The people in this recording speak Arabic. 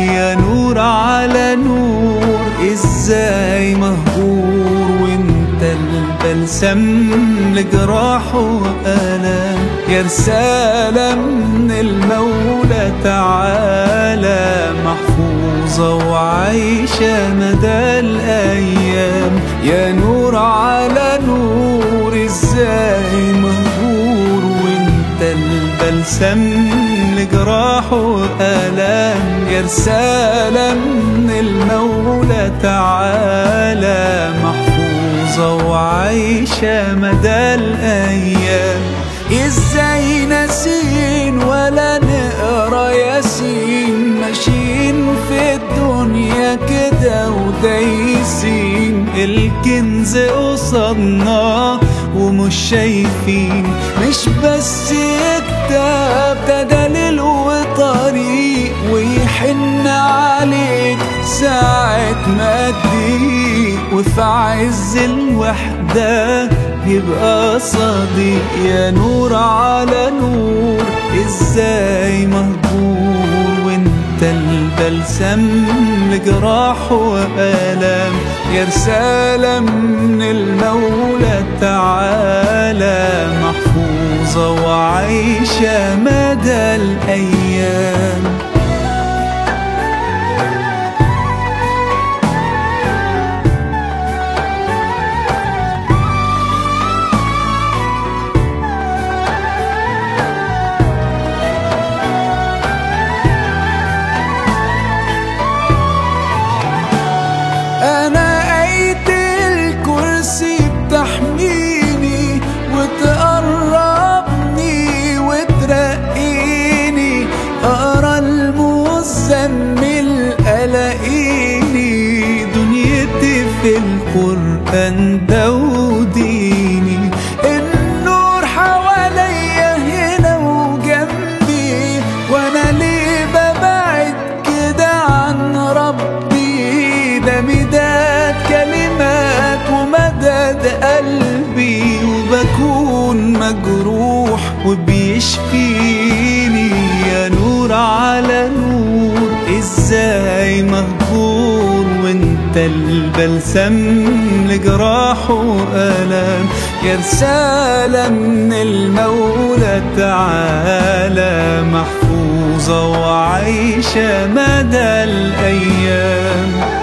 نور على نور إزاي مهجور وإنت البلسم لجراح وآلام؟ يا رسالة من المولى تعالى محفوظة وعايشة مدى الأيام. يا نور على نور إزاي مهجور وإنت البلسم لجراح وآلام يا رسالة من المولى تعالى محفوظة وعايشة مدى الأيام. إزاي ناسين ولا نقرأ ياسين؟ ماشيين في الدنيا كده ودايسين. الكنز قصادنا ومش شايفين. مش بس كتاب ده ساعة ما تضيق وفي عز الوحدة يبقى صديق يا نور على نور. إزاي مهجور وإنت البلسم لجراح وآلام. يا رسالة من المولى تعالى محفوظة وعايشة مدى الأيام. دنيتي في القران ده وديني النور حواليا هنا وجنبي وأنا ليه ببعد كده عن ربي؟ ده مداد كلمات ومدد قلبي وبكون مجروح وبيشفيني. يا نور على نور إزاي وانت البلسم لجراح وآلام يا من المولى تعالى. محفوظة وعايشة مدى الأيام.